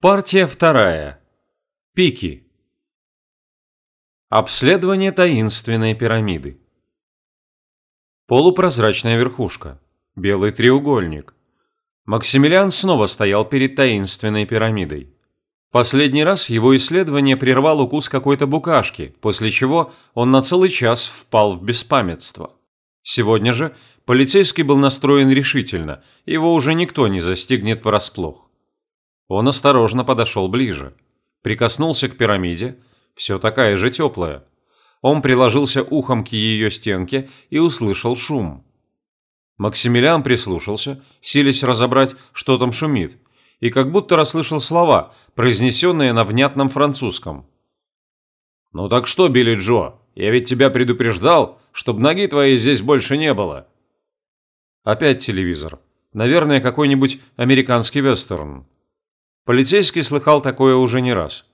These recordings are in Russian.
Партия вторая. Пики. Обследование таинственной пирамиды. Полупрозрачная верхушка. Белый треугольник. Максимилиан снова стоял перед таинственной пирамидой. Последний раз его исследование прервал укус какой-то букашки, после чего он на целый час впал в беспамятство. Сегодня же полицейский был настроен решительно, его уже никто не застигнет врасплох. Он осторожно подошел ближе. Прикоснулся к пирамиде, все такая же теплая. Он приложился ухом к ее стенке и услышал шум. Максимилиан прислушался, силясь разобрать, что там шумит, и как будто расслышал слова, произнесенные на внятном французском. «Ну так что, Билли Джо, я ведь тебя предупреждал, чтобы ноги твоей здесь больше не было». Опять телевизор. Наверное, какой-нибудь американский вестерн. Полицейский слыхал такое уже не раз.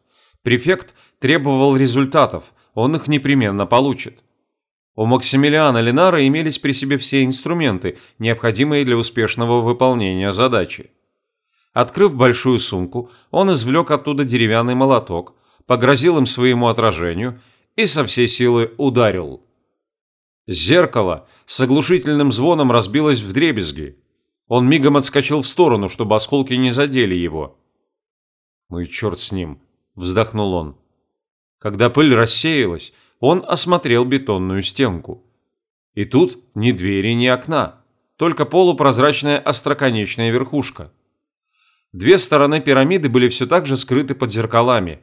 Префект требовал результатов, он их непременно получит. У Максимилиана Ленара имелись при себе все инструменты, необходимые для успешного выполнения задачи. Открыв большую сумку, он извлек оттуда деревянный молоток, погрозил им своему отражению и со всей силы ударил. Зеркало с оглушительным звоном разбилось в дребезги. Он мигом отскочил в сторону, чтобы осколки не задели его. «Ну и черт с ним», – вздохнул он. Когда пыль рассеялась, он осмотрел бетонную стенку. И тут ни двери, ни окна, только полупрозрачная остроконечная верхушка. Две стороны пирамиды были все так же скрыты под зеркалами.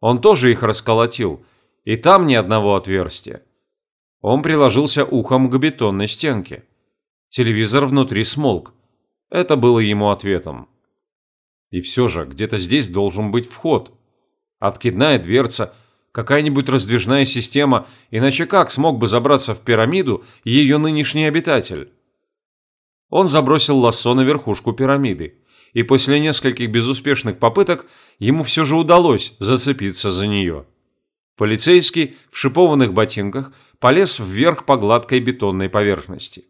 Он тоже их расколотил, и там ни одного отверстия. Он приложился ухом к бетонной стенке. Телевизор внутри смолк. Это было ему ответом. И все же, где-то здесь должен быть вход. Откидная дверца, какая-нибудь раздвижная система, иначе как смог бы забраться в пирамиду ее нынешний обитатель? Он забросил лассо на верхушку пирамиды, и после нескольких безуспешных попыток ему все же удалось зацепиться за нее. Полицейский в шипованных ботинках полез вверх по гладкой бетонной поверхности.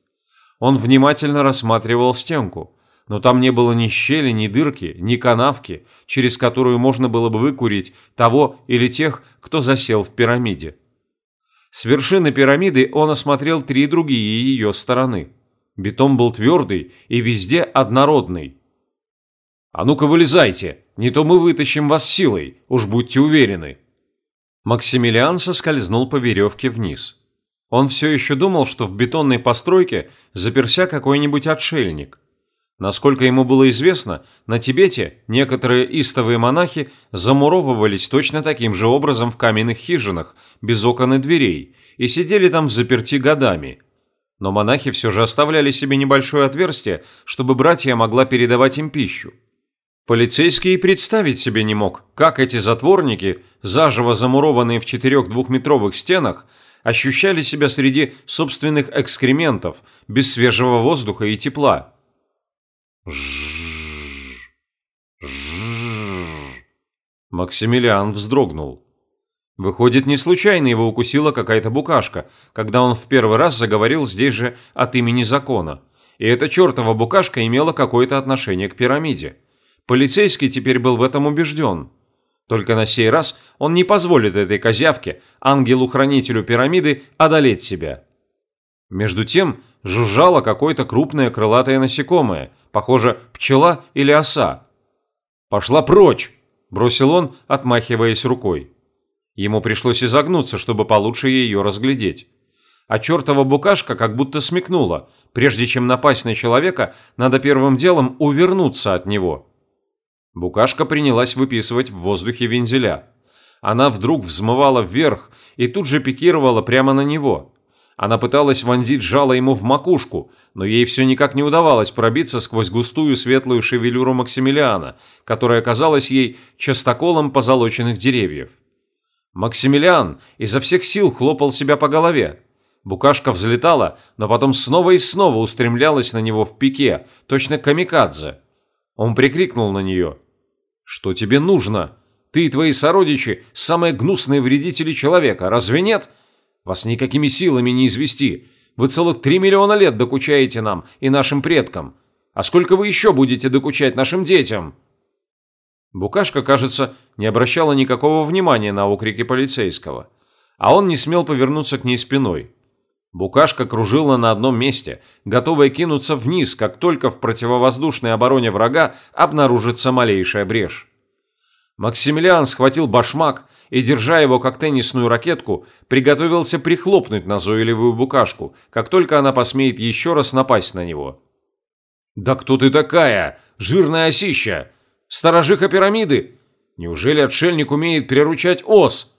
Он внимательно рассматривал стенку – но там не было ни щели, ни дырки, ни канавки, через которую можно было бы выкурить того или тех, кто засел в пирамиде. С вершины пирамиды он осмотрел три другие ее стороны. Бетон был твердый и везде однородный. «А ну-ка вылезайте, не то мы вытащим вас силой, уж будьте уверены». Максимилиан соскользнул по веревке вниз. Он все еще думал, что в бетонной постройке заперся какой-нибудь отшельник – Насколько ему было известно, на Тибете некоторые истовые монахи замуровывались точно таким же образом в каменных хижинах, без окон и дверей, и сидели там в заперти годами. Но монахи все же оставляли себе небольшое отверстие, чтобы братья могла передавать им пищу. Полицейский и представить себе не мог, как эти затворники, заживо замурованные в четырех двухметровых стенах, ощущали себя среди собственных экскрементов, без свежего воздуха и тепла. Максимилиан вздрогнул. Выходит, не случайно его укусила какая-то букашка, когда он в первый раз заговорил здесь же от имени закона. И эта чертова букашка имела какое-то отношение к пирамиде. Полицейский теперь был в этом убежден. Только на сей раз он не позволит этой козявке, ангелу-хранителю пирамиды, одолеть себя. Между тем жужжало какое-то крупное крылатое насекомое, похоже, пчела или оса. «Пошла прочь!» – бросил он, отмахиваясь рукой. Ему пришлось изогнуться, чтобы получше ее разглядеть. А чертова букашка как будто смекнула. Прежде чем напасть на человека, надо первым делом увернуться от него. Букашка принялась выписывать в воздухе вензеля. Она вдруг взмывала вверх и тут же пикировала прямо на него. Она пыталась вонзить жало ему в макушку, но ей все никак не удавалось пробиться сквозь густую светлую шевелюру Максимилиана, которая казалась ей частоколом позолоченных деревьев. Максимилиан изо всех сил хлопал себя по голове. Букашка взлетала, но потом снова и снова устремлялась на него в пике, точно камикадзе. Он прикрикнул на нее. «Что тебе нужно? Ты и твои сородичи – самые гнусные вредители человека, разве нет?» Вас никакими силами не извести. Вы целых три миллиона лет докучаете нам и нашим предкам. А сколько вы еще будете докучать нашим детям?» Букашка, кажется, не обращала никакого внимания на окрики полицейского, а он не смел повернуться к ней спиной. Букашка кружила на одном месте, готовая кинуться вниз, как только в противовоздушной обороне врага обнаружится малейшая брешь. Максимилиан схватил башмак и, держа его как теннисную ракетку, приготовился прихлопнуть назойливую букашку, как только она посмеет еще раз напасть на него. «Да кто ты такая? Жирная осища! Сторожиха пирамиды! Неужели отшельник умеет приручать ос?»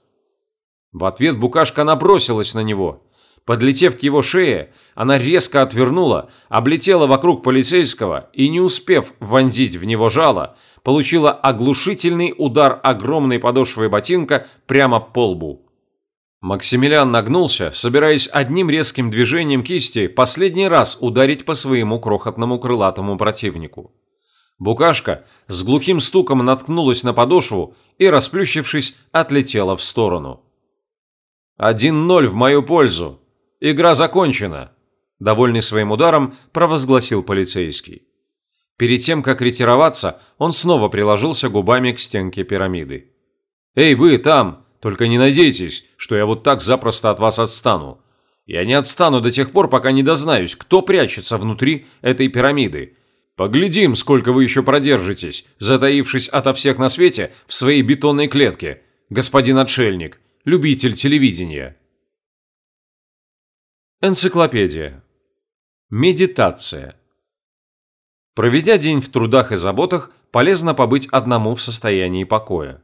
В ответ букашка набросилась на него. Подлетев к его шее, она резко отвернула, облетела вокруг полицейского и, не успев вонзить в него жало, получила оглушительный удар огромной подошвой ботинка прямо по лбу. Максимилиан нагнулся, собираясь одним резким движением кисти последний раз ударить по своему крохотному крылатому противнику. Букашка с глухим стуком наткнулась на подошву и, расплющившись, отлетела в сторону. «Один ноль в мою пользу. Игра закончена», – довольный своим ударом провозгласил полицейский. Перед тем, как ретироваться, он снова приложился губами к стенке пирамиды. «Эй, вы там! Только не надейтесь, что я вот так запросто от вас отстану. Я не отстану до тех пор, пока не дознаюсь, кто прячется внутри этой пирамиды. Поглядим, сколько вы еще продержитесь, затаившись ото всех на свете в своей бетонной клетке, господин отшельник, любитель телевидения». Энциклопедия. Медитация. Проведя день в трудах и заботах, полезно побыть одному в состоянии покоя.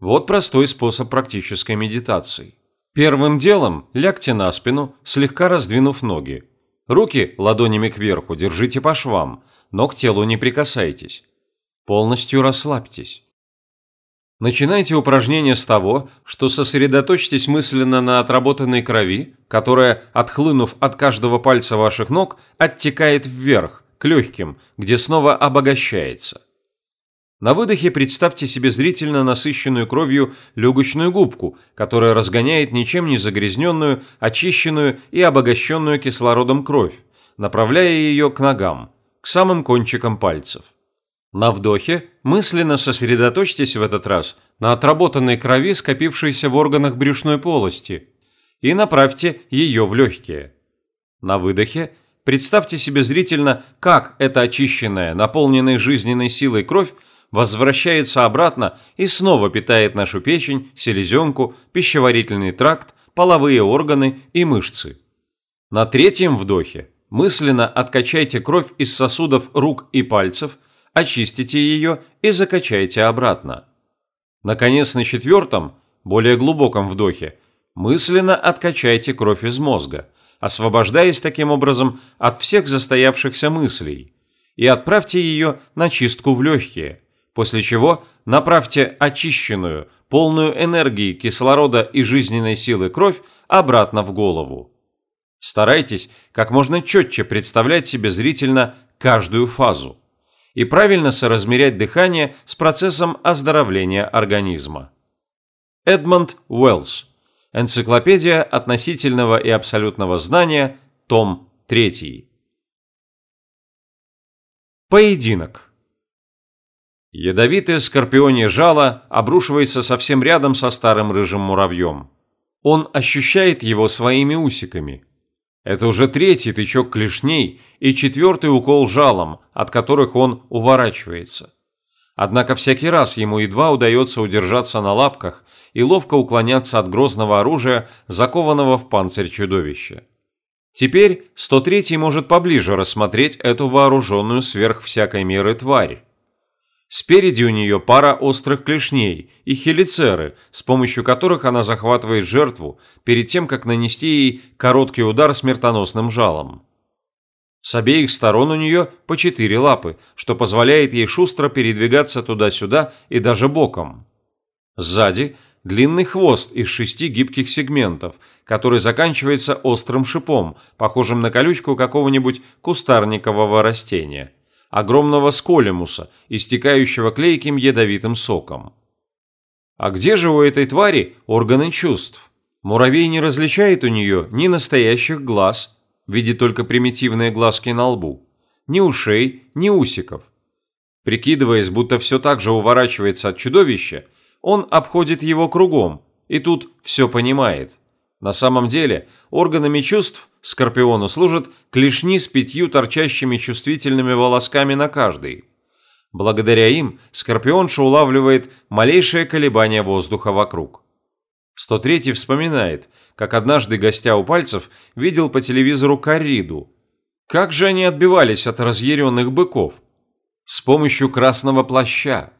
Вот простой способ практической медитации. Первым делом лягте на спину, слегка раздвинув ноги. Руки ладонями кверху держите по швам, но к телу не прикасайтесь. Полностью расслабьтесь. Начинайте упражнение с того, что сосредоточьтесь мысленно на отработанной крови, которая, отхлынув от каждого пальца ваших ног, оттекает вверх, к легким, где снова обогащается. На выдохе представьте себе зрительно насыщенную кровью легочную губку, которая разгоняет ничем не загрязненную, очищенную и обогащенную кислородом кровь, направляя ее к ногам, к самым кончикам пальцев. На вдохе мысленно сосредоточьтесь в этот раз на отработанной крови, скопившейся в органах брюшной полости, и направьте ее в легкие. На выдохе Представьте себе зрительно, как эта очищенная, наполненная жизненной силой кровь возвращается обратно и снова питает нашу печень, селезенку, пищеварительный тракт, половые органы и мышцы. На третьем вдохе мысленно откачайте кровь из сосудов рук и пальцев, очистите ее и закачайте обратно. Наконец, на четвертом, более глубоком вдохе, мысленно откачайте кровь из мозга – освобождаясь таким образом от всех застоявшихся мыслей, и отправьте ее на чистку в легкие, после чего направьте очищенную, полную энергии, кислорода и жизненной силы кровь обратно в голову. Старайтесь как можно четче представлять себе зрительно каждую фазу и правильно соразмерять дыхание с процессом оздоровления организма. Эдмонд Уэллс Энциклопедия относительного и абсолютного знания, том 3. Поединок. Ядовитое скорпионье жало обрушивается совсем рядом со старым рыжим муравьем. Он ощущает его своими усиками. Это уже третий тычок клешней и четвертый укол жалом, от которых он уворачивается. Однако всякий раз ему едва удается удержаться на лапках и ловко уклоняться от грозного оружия, закованного в панцирь чудовища. Теперь 103-й может поближе рассмотреть эту вооруженную сверх всякой меры тварь. Спереди у нее пара острых клешней и хелицеры, с помощью которых она захватывает жертву перед тем, как нанести ей короткий удар смертоносным жалом. С обеих сторон у нее по четыре лапы, что позволяет ей шустро передвигаться туда-сюда и даже боком. Сзади длинный хвост из шести гибких сегментов, который заканчивается острым шипом, похожим на колючку какого-нибудь кустарникового растения, огромного сколемуса, истекающего клейким ядовитым соком. А где же у этой твари органы чувств? Муравей не различает у нее ни настоящих глаз, видит только примитивные глазки на лбу, ни ушей, ни усиков. Прикидываясь, будто все так же уворачивается от чудовища, он обходит его кругом, и тут все понимает. На самом деле, органами чувств Скорпиону служат клешни с пятью торчащими чувствительными волосками на каждой. Благодаря им Скорпионша улавливает малейшее колебание воздуха вокруг. 103-й вспоминает, как однажды гостя у пальцев видел по телевизору корриду. Как же они отбивались от разъяренных быков? С помощью красного плаща.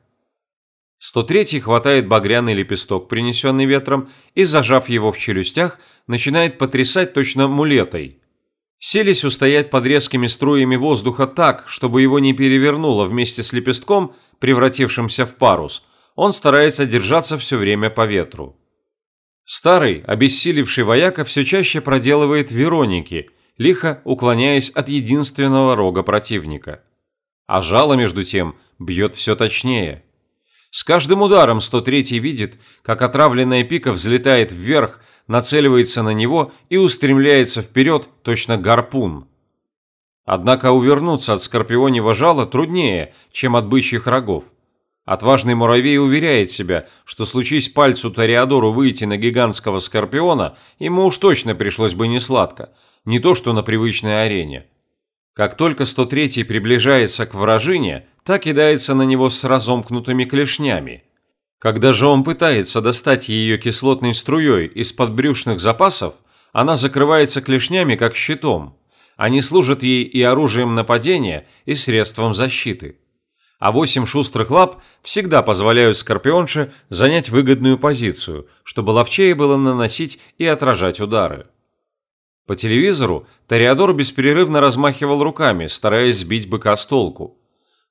103-й хватает багряный лепесток, принесенный ветром, и, зажав его в челюстях, начинает потрясать точно мулетой. Селись устоять под резкими струями воздуха так, чтобы его не перевернуло вместе с лепестком, превратившимся в парус, он старается держаться все время по ветру. Старый, обессилевший вояка все чаще проделывает Вероники, лихо уклоняясь от единственного рога противника. А жало, между тем, бьет все точнее. С каждым ударом 103-й видит, как отравленная пика взлетает вверх, нацеливается на него и устремляется вперед, точно гарпун. Однако увернуться от скорпионьего жала труднее, чем от бычьих рогов. Отважный муравей уверяет себя, что случись пальцу Тореадору выйти на гигантского скорпиона, ему уж точно пришлось бы несладко, не то что на привычной арене. Как только 103-й приближается к вражине, та кидается на него с разомкнутыми клешнями. Когда же он пытается достать ее кислотной струей из подбрюшных запасов, она закрывается клешнями как щитом. Они служат ей и оружием нападения, и средством защиты а восемь шустрых лап всегда позволяют Скорпионше занять выгодную позицию, чтобы ловчее было наносить и отражать удары. По телевизору Тореадор беспрерывно размахивал руками, стараясь сбить быка с толку.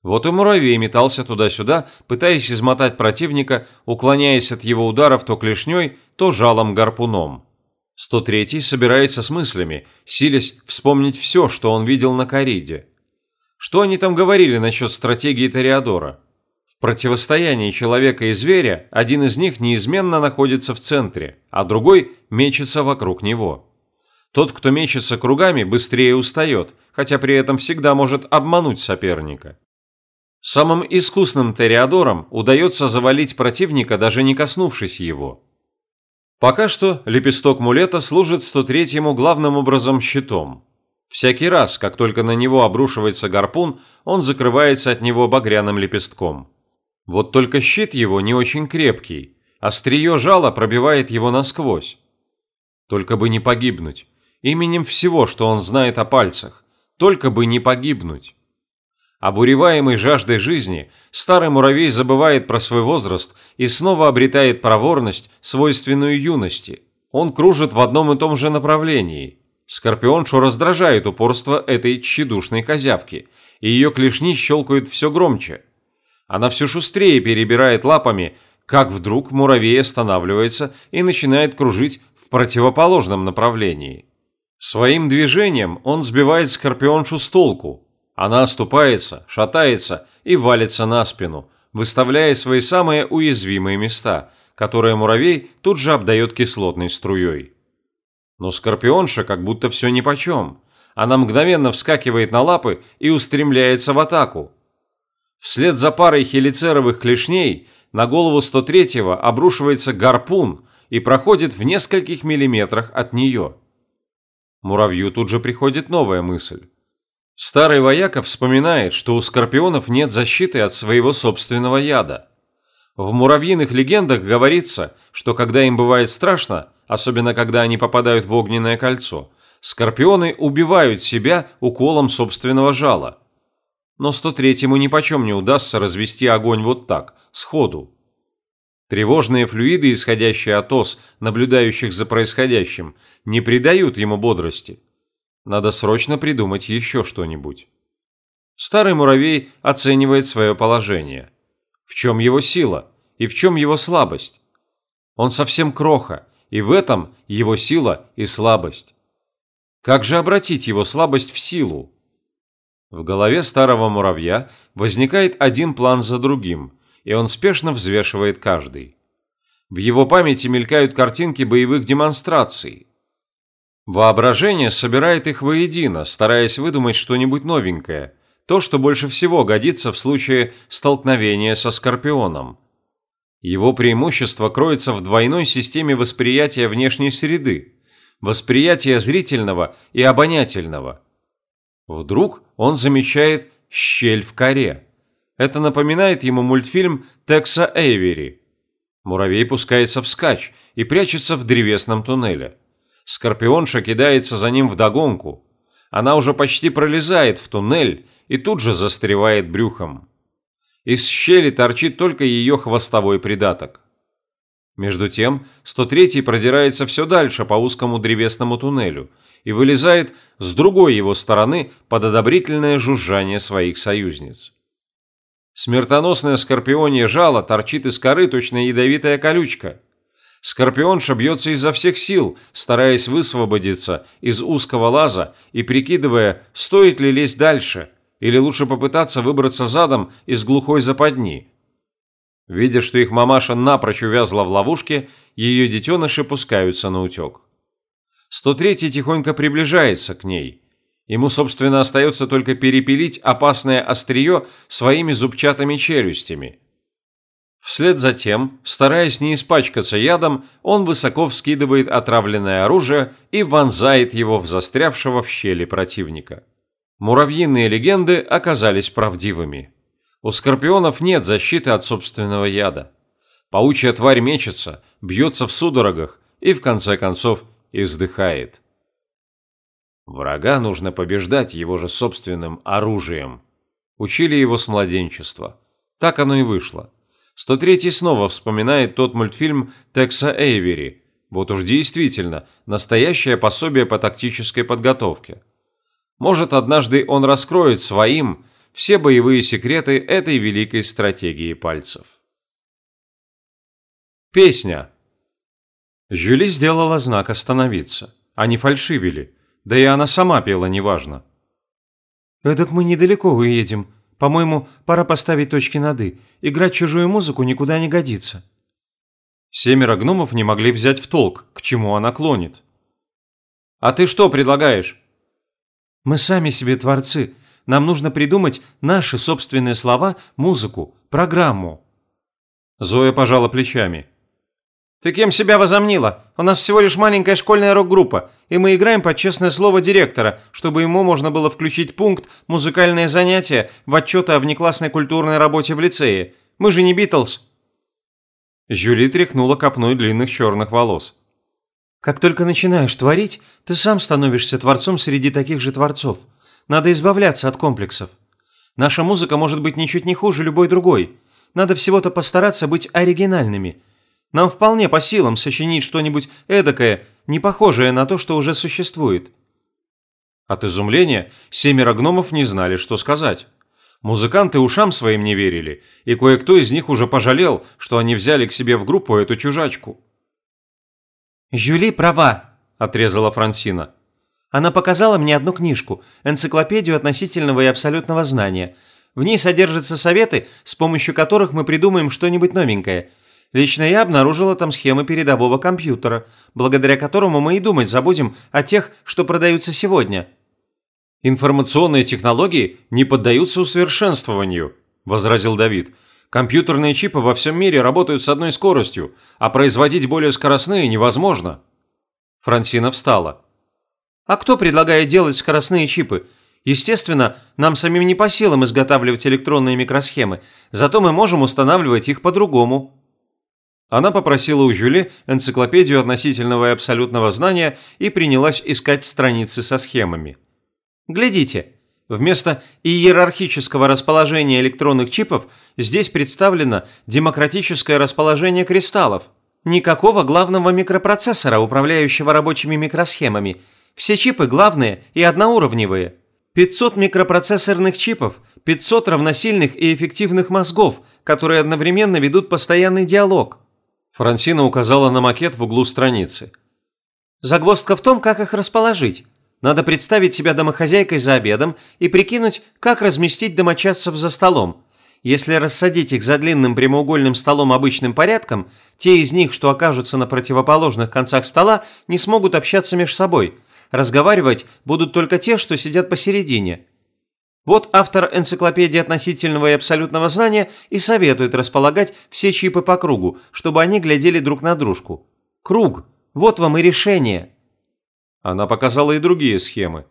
Вот и муравей метался туда-сюда, пытаясь измотать противника, уклоняясь от его ударов то клешней, то жалом-гарпуном. 103-й собирается с мыслями, силясь вспомнить все, что он видел на кориде – что они там говорили насчет стратегии Тореадора? В противостоянии человека и зверя один из них неизменно находится в центре, а другой мечется вокруг него. Тот, кто мечется кругами, быстрее устает, хотя при этом всегда может обмануть соперника. Самым искусным Тореадором удается завалить противника, даже не коснувшись его. Пока что лепесток мулета служит 103-му главным образом щитом – Всякий раз, как только на него обрушивается гарпун, он закрывается от него багряным лепестком. Вот только щит его не очень крепкий, острие жала пробивает его насквозь. Только бы не погибнуть. Именем всего, что он знает о пальцах. Только бы не погибнуть. Обуреваемый жаждой жизни, старый муравей забывает про свой возраст и снова обретает проворность, свойственную юности. Он кружит в одном и том же направлении – Скорпионшу раздражает упорство этой тщедушной козявки, и ее клешни щелкают все громче. Она все шустрее перебирает лапами, как вдруг муравей останавливается и начинает кружить в противоположном направлении. Своим движением он сбивает скорпионшу с толку. Она оступается, шатается и валится на спину, выставляя свои самые уязвимые места, которые муравей тут же обдает кислотной струей. Но Скорпионша как будто все нипочем. Она мгновенно вскакивает на лапы и устремляется в атаку. Вслед за парой хелицеровых клешней на голову 103-го обрушивается гарпун и проходит в нескольких миллиметрах от нее. Муравью тут же приходит новая мысль. Старый вояка вспоминает, что у скорпионов нет защиты от своего собственного яда. В муравьиных легендах говорится, что когда им бывает страшно, особенно когда они попадают в огненное кольцо, скорпионы убивают себя уколом собственного жала. Но 103-му нипочем не удастся развести огонь вот так, сходу. Тревожные флюиды, исходящие от ос, наблюдающих за происходящим, не придают ему бодрости. Надо срочно придумать еще что-нибудь. Старый муравей оценивает свое положение. В чем его сила и в чем его слабость? Он совсем кроха, и в этом его сила и слабость. Как же обратить его слабость в силу? В голове старого муравья возникает один план за другим, и он спешно взвешивает каждый. В его памяти мелькают картинки боевых демонстраций. Воображение собирает их воедино, стараясь выдумать что-нибудь новенькое, то, что больше всего годится в случае столкновения со Скорпионом. Его преимущество кроется в двойной системе восприятия внешней среды, восприятия зрительного и обонятельного. Вдруг он замечает щель в коре. Это напоминает ему мультфильм Текса Эйвери. Муравей пускается вскачь и прячется в древесном туннеле. Скорпионша кидается за ним вдогонку. Она уже почти пролезает в туннель и тут же застревает брюхом. Из щели торчит только ее хвостовой придаток. Между тем, 103-й продирается все дальше по узкому древесному туннелю и вылезает с другой его стороны под одобрительное жужжание своих союзниц. Смертоносное скорпионье жало торчит из коры точно ядовитая колючка. Скорпионша бьется изо всех сил, стараясь высвободиться из узкого лаза и прикидывая, стоит ли лезть дальше, или лучше попытаться выбраться задом из глухой западни. Видя, что их мамаша напрочь увязла в ловушке, ее детеныши пускаются на утек. 103-й тихонько приближается к ней. Ему, собственно, остается только перепилить опасное острие своими зубчатыми челюстями. Вслед за тем, стараясь не испачкаться ядом, он высоко вскидывает отравленное оружие и вонзает его в застрявшего в щели противника. Муравьиные легенды оказались правдивыми. У скорпионов нет защиты от собственного яда. Паучья тварь мечется, бьется в судорогах и, в конце концов, издыхает. Врага нужно побеждать его же собственным оружием. Учили его с младенчества. Так оно и вышло. 103-й снова вспоминает тот мультфильм Текса Эйвери. Вот уж действительно, настоящее пособие по тактической подготовке. Может, однажды он раскроет своим все боевые секреты этой великой стратегии пальцев. Песня. Жюли сделала знак «Остановиться». Они фальшивили. Да и она сама пела неважно. «Эдак мы недалеко уедем. По-моему, пора поставить точки над «и». Играть чужую музыку никуда не годится». Семеро гномов не могли взять в толк, к чему она клонит. «А ты что предлагаешь?» «Мы сами себе творцы. Нам нужно придумать наши собственные слова, музыку, программу». Зоя пожала плечами. «Ты кем себя возомнила? У нас всего лишь маленькая школьная рок-группа, и мы играем под честное слово директора, чтобы ему можно было включить пункт «Музыкальные занятия» в отчеты о внеклассной культурной работе в лицее. Мы же не Битлз». Жюли тряхнула копной длинных черных волос. «Как только начинаешь творить, ты сам становишься творцом среди таких же творцов. Надо избавляться от комплексов. Наша музыка может быть ничуть не хуже любой другой. Надо всего-то постараться быть оригинальными – нам вполне по силам сочинить что-нибудь эдакое, не похожее на то, что уже существует». От изумления семеро гномов не знали, что сказать. Музыканты ушам своим не верили, и кое-кто из них уже пожалел, что они взяли к себе в группу эту чужачку. «Жюли права», – отрезала Франсина. «Она показала мне одну книжку, энциклопедию относительного и абсолютного знания. В ней содержатся советы, с помощью которых мы придумаем что-нибудь новенькое – Лично я обнаружила там схемы передового компьютера, благодаря которому мы и думать забудем о тех, что продаются сегодня». «Информационные технологии не поддаются усовершенствованию», – возразил Давид. «Компьютерные чипы во всем мире работают с одной скоростью, а производить более скоростные невозможно». Франсина встала. «А кто предлагает делать скоростные чипы? Естественно, нам самим не по силам изготавливать электронные микросхемы, зато мы можем устанавливать их по-другому». Она попросила у Жюли энциклопедию относительного и абсолютного знания и принялась искать страницы со схемами. «Глядите, вместо иерархического расположения электронных чипов здесь представлено демократическое расположение кристаллов. Никакого главного микропроцессора, управляющего рабочими микросхемами. Все чипы главные и одноуровневые. 500 микропроцессорных чипов, 500 равносильных и эффективных мозгов, которые одновременно ведут постоянный диалог – Франсина указала на макет в углу страницы. «Загвоздка в том, как их расположить. Надо представить себя домохозяйкой за обедом и прикинуть, как разместить домочадцев за столом. Если рассадить их за длинным прямоугольным столом обычным порядком, те из них, что окажутся на противоположных концах стола, не смогут общаться между собой. Разговаривать будут только те, что сидят посередине. Вот автор энциклопедии относительного и абсолютного знания и советует располагать все чипы по кругу, чтобы они глядели друг на дружку. Круг. Вот вам и решение. Она показала и другие схемы.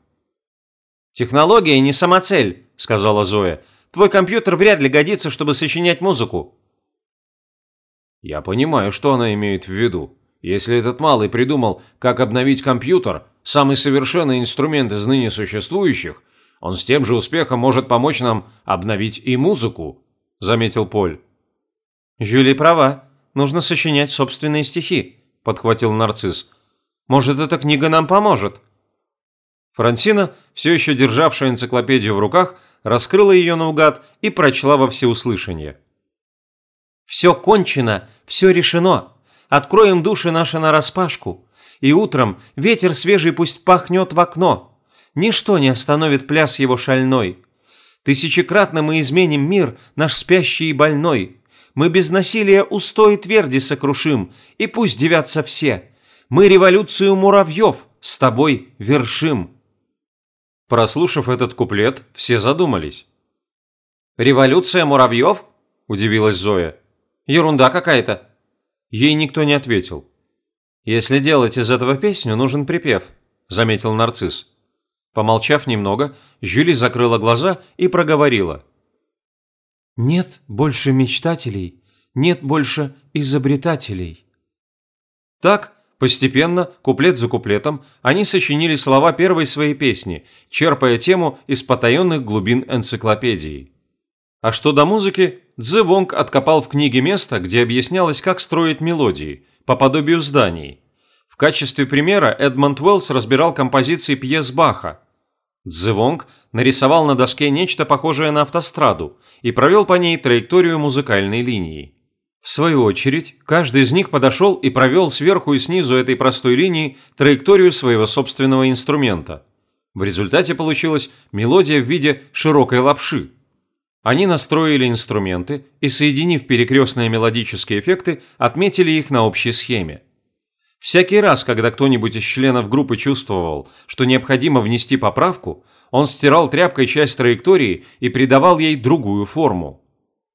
«Технология не самоцель», – сказала Зоя. «Твой компьютер вряд ли годится, чтобы сочинять музыку». Я понимаю, что она имеет в виду. Если этот малый придумал, как обновить компьютер, самый совершенный инструмент из ныне существующих, он с тем же успехом может помочь нам обновить и музыку», – заметил Поль. «Жюли права. Нужно сочинять собственные стихи», – подхватил нарцисс. «Может, эта книга нам поможет?» Франсина, все еще державшая энциклопедию в руках, раскрыла ее наугад и прочла во всеуслышание. «Все кончено, все решено. Откроем души наши нараспашку. И утром ветер свежий пусть пахнет в окно. Ничто не остановит пляс его шальной. Тысячекратно мы изменим мир, наш спящий и больной. Мы без насилия устой тверди сокрушим, и пусть девятся все. Мы революцию муравьев с тобой вершим. Прослушав этот куплет, все задумались. «Революция муравьев?» – удивилась Зоя. «Ерунда какая-то». Ей никто не ответил. «Если делать из этого песню, нужен припев», – заметил нарцисс. Помолчав немного, Жюли закрыла глаза и проговорила. «Нет больше мечтателей, нет больше изобретателей». Так, постепенно, куплет за куплетом, они сочинили слова первой своей песни, черпая тему из потаенных глубин энциклопедии. А что до музыки, Цзы Вонг откопал в книге место, где объяснялось, как строить мелодии, по подобию зданий. В качестве примера Эдмонд Уэллс разбирал композиции пьес Баха, Цзывонг нарисовал на доске нечто похожее на автостраду и провел по ней траекторию музыкальной линии. В свою очередь, каждый из них подошел и провел сверху и снизу этой простой линии траекторию своего собственного инструмента. В результате получилась мелодия в виде широкой лапши. Они настроили инструменты и, соединив перекрестные мелодические эффекты, отметили их на общей схеме. Всякий раз, когда кто-нибудь из членов группы чувствовал, что необходимо внести поправку, он стирал тряпкой часть траектории и придавал ей другую форму.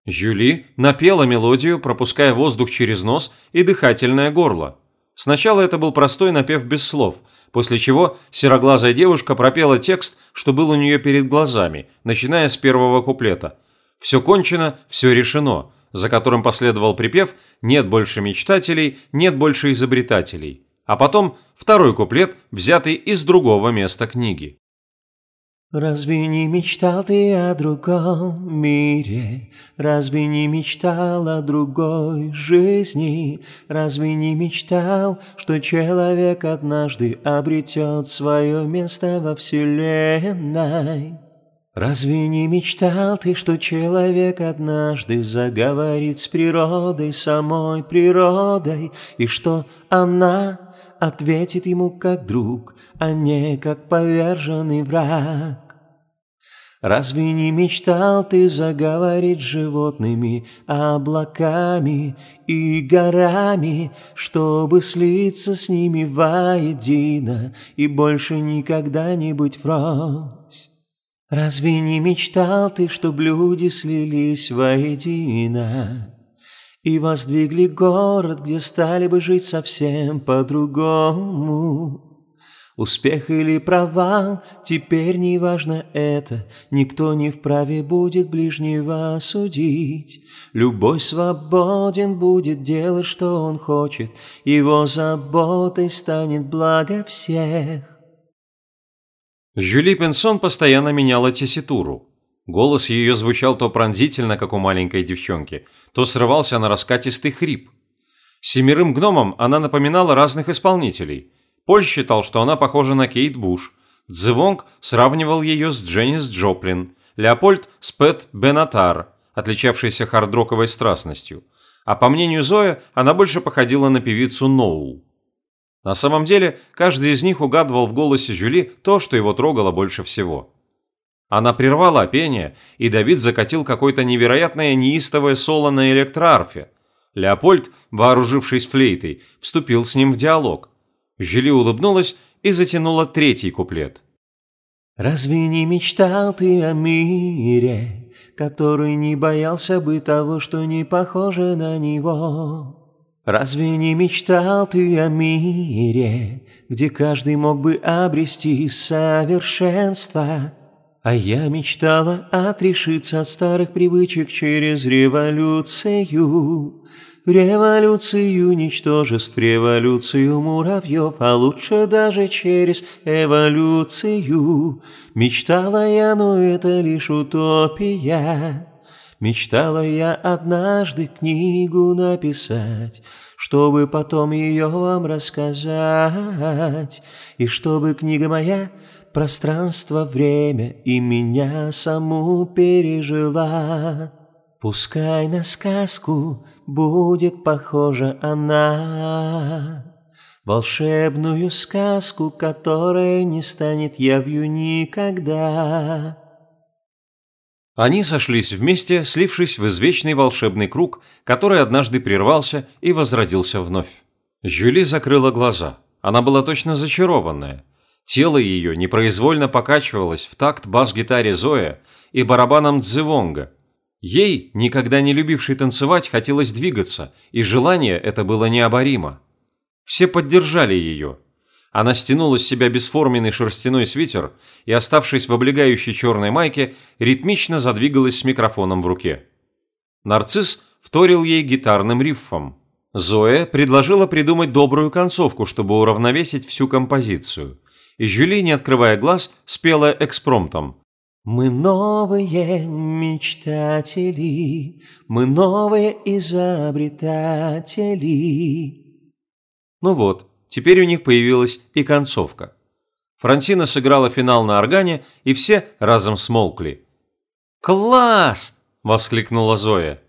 Жюли напела мелодию, пропуская воздух через нос и дыхательное горло. Сначала это был простой напев без слов, после чего сероглазая девушка пропела текст, что был у нее перед глазами, начиная с первого куплета. «Все кончено, все решено», за которым последовал припев «Нет больше мечтателей, нет больше изобретателей», а потом второй куплет, взятый из другого места книги. Разве не мечтал ты о другом мире? Разве не мечтал о другой жизни? Разве не мечтал, что человек однажды обретет свое место во Вселенной? Разве не мечтал ты, что человек однажды заговорит с природой, самой природой, и что она ответит ему как друг, а не как поверженный враг? Разве не мечтал ты заговорить с животными, облаками и горами, чтобы слиться с ними воедино и больше никогда не быть врозь? Разве не мечтал ты, чтоб люди слились воедино И воздвигли город, где стали бы жить совсем по-другому? Успех или провал, теперь не важно это, Никто не вправе будет ближнего судить. Любой свободен будет делать, что он хочет, Его заботой станет благо всех. Жюли Пенсон постоянно меняла тесситуру. Голос ее звучал то пронзительно, как у маленькой девчонки, то срывался на раскатистый хрип. Семерым гномам она напоминала разных исполнителей. Поль считал, что она похожа на Кейт Буш. Цзывонг сравнивал ее с Дженнис Джоплин. Леопольд с Пэт Бенатар, отличавшейся хардроковой страстностью. А по мнению Зоя, она больше походила на певицу Ноул. На самом деле, каждый из них угадывал в голосе Жюли то, что его трогало больше всего. Она прервала пение, и Давид закатил какое-то невероятное неистовое соло на электроарфе. Леопольд, вооружившись флейтой, вступил с ним в диалог. Жюли улыбнулась и затянула третий куплет. Разве не мечтал ты о мире, который не боялся бы того, что не похоже на него? Разве не мечтал ты о мире, где каждый мог бы обрести совершенство? А я мечтала отрешиться от старых привычек через революцию. Революцию ничтожеств, революцию муравьев, а лучше даже через эволюцию. Мечтала я, но это лишь утопия. Мечтала я однажды книгу написать, чтобы потом ее вам рассказать, и чтобы книга моя пространство, время и меня саму пережила. Пускай на сказку будет похожа она, волшебную сказку, которая не станет явью никогда. Они сошлись вместе, слившись в извечный волшебный круг, который однажды прервался и возродился вновь. Жюли закрыла глаза. Она была точно зачарованная. Тело ее непроизвольно покачивалось в такт бас-гитаре Зоя и барабаном Дзевонга. Ей, никогда не любившей танцевать, хотелось двигаться, и желание это было необоримо. Все поддержали ее. Она стянула с себя бесформенный шерстяной свитер и, оставшись в облегающей черной майке, ритмично задвигалась с микрофоном в руке. Нарцисс вторил ей гитарным риффом. Зоя предложила придумать добрую концовку, чтобы уравновесить всю композицию. И Жюли, не открывая глаз, спела экспромтом. Мы новые мечтатели, мы новые изобретатели. Ну вот, Теперь у них появилась и концовка. Франсина сыграла финал на органе, и все разом смолкли. «Класс!» – воскликнула Зоя.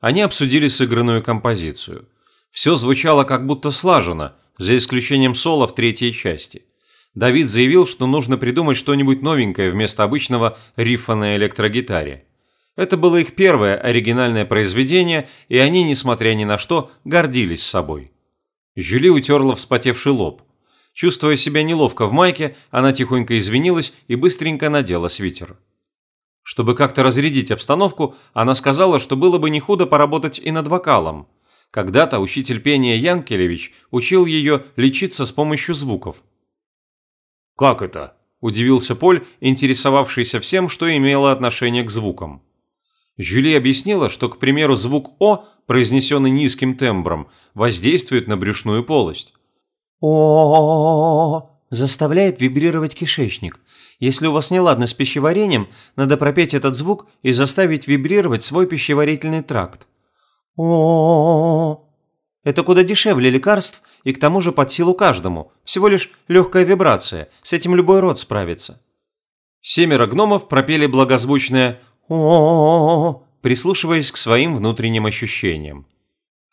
Они обсудили сыгранную композицию. Все звучало как будто слаженно, за исключением соло в третьей части. Давид заявил, что нужно придумать что-нибудь новенькое вместо обычного рифа на электрогитаре. Это было их первое оригинальное произведение, и они, несмотря ни на что, гордились собой. Жюли утерла вспотевший лоб. Чувствуя себя неловко в майке, она тихонько извинилась и быстренько надела свитер. Чтобы как-то разрядить обстановку, она сказала, что было бы не худо поработать и над вокалом. Когда-то учитель пения Янкелевич учил ее лечиться с помощью звуков. «Как это?» – удивился Поль, интересовавшийся всем, что имело отношение к звукам. Жюли объяснила, что, к примеру, звук «о», произнесенный низким тембром, воздействует на брюшную полость. о заставляет вибрировать кишечник. Если у вас неладно с пищеварением, надо пропеть этот звук и заставить вибрировать свой пищеварительный тракт. о Это куда дешевле лекарств и к тому же под силу каждому. Всего лишь легкая вибрация. С этим любой род справится. Семеро гномов пропели благозвучное о прислушиваясь к своим внутренним ощущениям.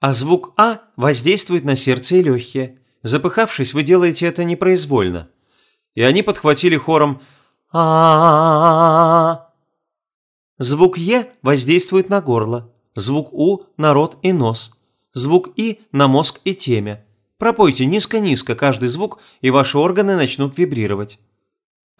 А звук «а» воздействует на сердце и легкие. Запыхавшись, вы делаете это непроизвольно. И они подхватили хором а Звук «е» воздействует на горло, звук «у» – на рот и нос, звук «и» – на мозг и темя. Пропойте низко-низко каждый звук, и ваши органы начнут вибрировать.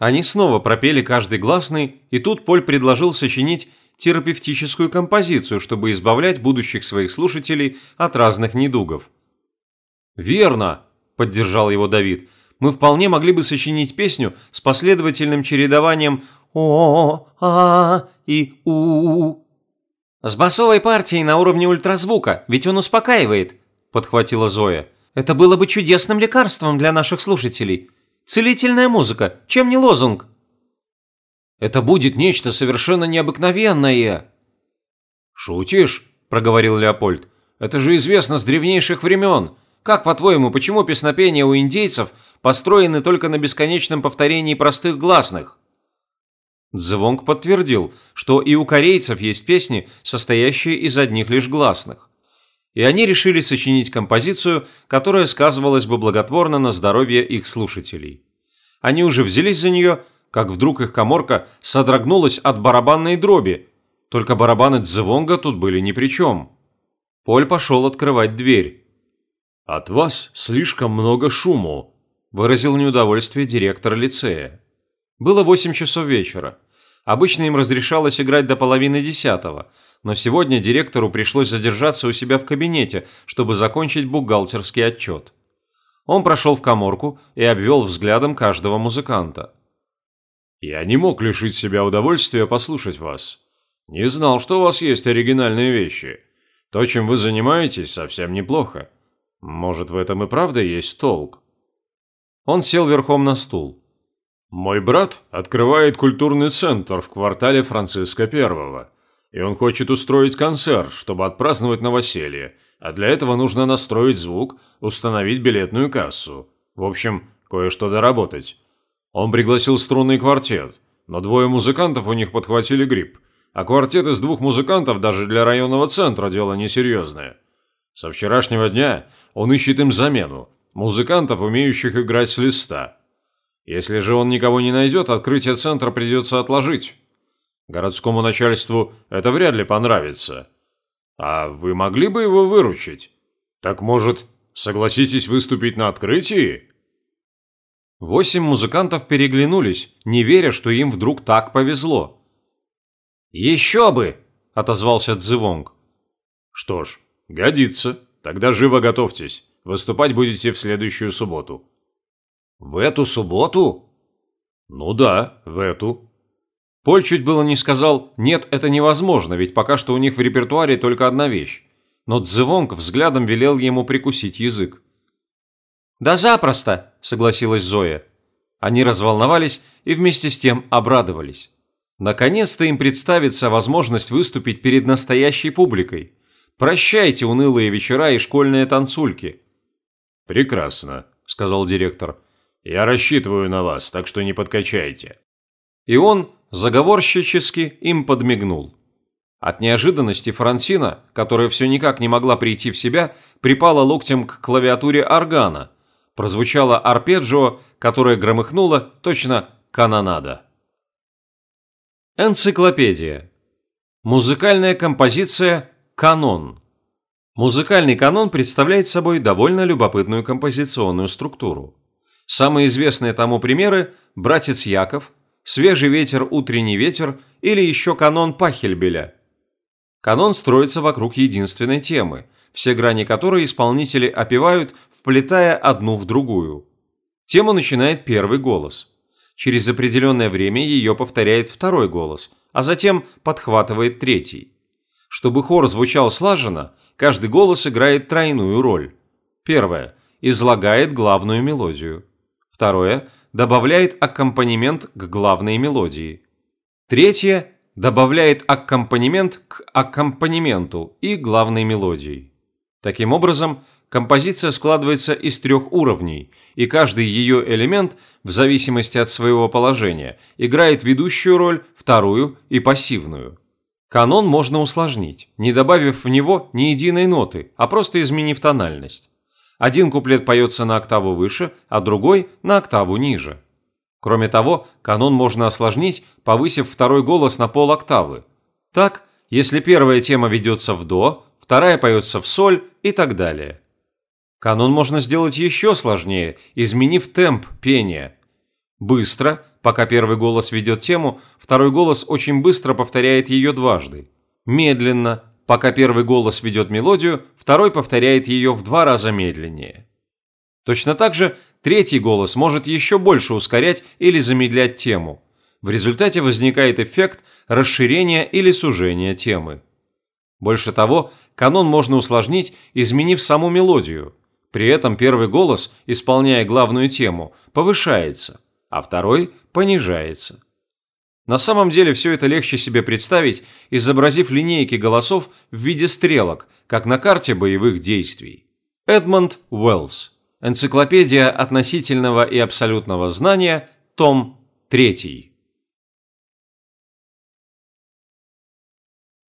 Они снова пропели каждый гласный, и тут Поль предложил сочинить терапевтическую композицию, чтобы избавлять будущих своих слушателей от разных недугов. «Верно!» – поддержал его Давид. «Мы вполне могли бы сочинить песню с последовательным чередованием о а и у «С басовой партией на уровне ультразвука, ведь он успокаивает», – подхватила Зоя. «Это было бы чудесным лекарством для наших слушателей. Целительная музыка, чем не лозунг?» Это будет нечто совершенно необыкновенное». «Шутишь?» – проговорил Леопольд. «Это же известно с древнейших времен. Как, по-твоему, почему песнопения у индейцев построены только на бесконечном повторении простых гласных?» Звонг подтвердил, что и у корейцев есть песни, состоящие из одних лишь гласных. И они решили сочинить композицию, которая сказывалась бы благотворно на здоровье их слушателей. Они уже взялись за нее, как вдруг их коморка содрогнулась от барабанной дроби. Только барабаны Дзевонга тут были ни при чем. Поль пошел открывать дверь. «От вас слишком много шуму», – выразил неудовольствие директор лицея. Было 8 часов вечера. Обычно им разрешалось играть до половины десятого, но сегодня директору пришлось задержаться у себя в кабинете, чтобы закончить бухгалтерский отчет. Он прошел в коморку и обвел взглядом каждого музыканта. «Я не мог лишить себя удовольствия послушать вас. Не знал, что у вас есть оригинальные вещи. То, чем вы занимаетесь, совсем неплохо. Может, в этом и правда есть толк?» Он сел верхом на стул. «Мой брат открывает культурный центр в квартале Франциска Первого, и он хочет устроить концерт, чтобы отпраздновать новоселье, а для этого нужно настроить звук, установить билетную кассу. В общем, кое-что доработать. Он пригласил струнный квартет, но двое музыкантов у них подхватили грипп, а квартет из двух музыкантов даже для районного центра дело несерьезное. Со вчерашнего дня он ищет им замену, музыкантов, умеющих играть с листа. Если же он никого не найдет, открытие центра придется отложить. Городскому начальству это вряд ли понравится. А вы могли бы его выручить? Так может, согласитесь выступить на открытии? Восемь музыкантов переглянулись, не веря, что им вдруг так повезло. «Еще бы!» – отозвался Цзывонг. «Что ж, годится. Тогда живо готовьтесь. Выступать будете в следующую субботу». «В эту субботу?» «Ну да, в эту». Поль чуть было не сказал «нет, это невозможно, ведь пока что у них в репертуаре только одна вещь». Но Цзывонг взглядом велел ему прикусить язык. «Да запросто», – согласилась Зоя. Они разволновались и вместе с тем обрадовались. Наконец-то им представится возможность выступить перед настоящей публикой. Прощайте унылые вечера и школьные танцульки. «Прекрасно», – сказал директор. «Я рассчитываю на вас, так что не подкачайте». И он заговорщически им подмигнул. От неожиданности Франсина, которая все никак не могла прийти в себя, припала локтем к клавиатуре органа. Прозвучало арпеджио, которое громыхнуло точно канонада. Энциклопедия. Музыкальная композиция «Канон». Музыкальный канон представляет собой довольно любопытную композиционную структуру. Самые известные тому примеры – «Братец Яков», «Свежий ветер, утренний ветер» или еще канон Пахельбеля. Канон строится вокруг единственной темы, все грани которой исполнители опевают, вплетая одну в другую. Тему начинает первый голос. Через определенное время ее повторяет второй голос, а затем подхватывает третий. Чтобы хор звучал слаженно, каждый голос играет тройную роль. Первое – излагает главную мелодию. Второе – добавляет аккомпанемент к главной мелодии. Третье – добавляет аккомпанемент к аккомпанементу и главной мелодии. Таким образом, композиция складывается из трех уровней, и каждый ее элемент, в зависимости от своего положения, играет ведущую роль, вторую и пассивную. Канон можно усложнить, не добавив в него ни единой ноты, а просто изменив тональность. Один куплет поется на октаву выше, а другой – на октаву ниже. Кроме того, канон можно осложнить, повысив второй голос на пол октавы. Так, если первая тема ведется в до, вторая поется в соль и так далее. Канон можно сделать еще сложнее, изменив темп пения. Быстро, пока первый голос ведет тему, второй голос очень быстро повторяет ее дважды. Медленно, Пока первый голос ведет мелодию, второй повторяет ее в два раза медленнее. Точно так же третий голос может еще больше ускорять или замедлять тему. В результате возникает эффект расширения или сужения темы. Больше того, канон можно усложнить, изменив саму мелодию. При этом первый голос, исполняя главную тему, повышается, а второй понижается. На самом деле все это легче себе представить, изобразив линейки голосов в виде стрелок, как на карте боевых действий. Эдмонд Уэллс. Энциклопедия относительного и абсолютного знания, том 3.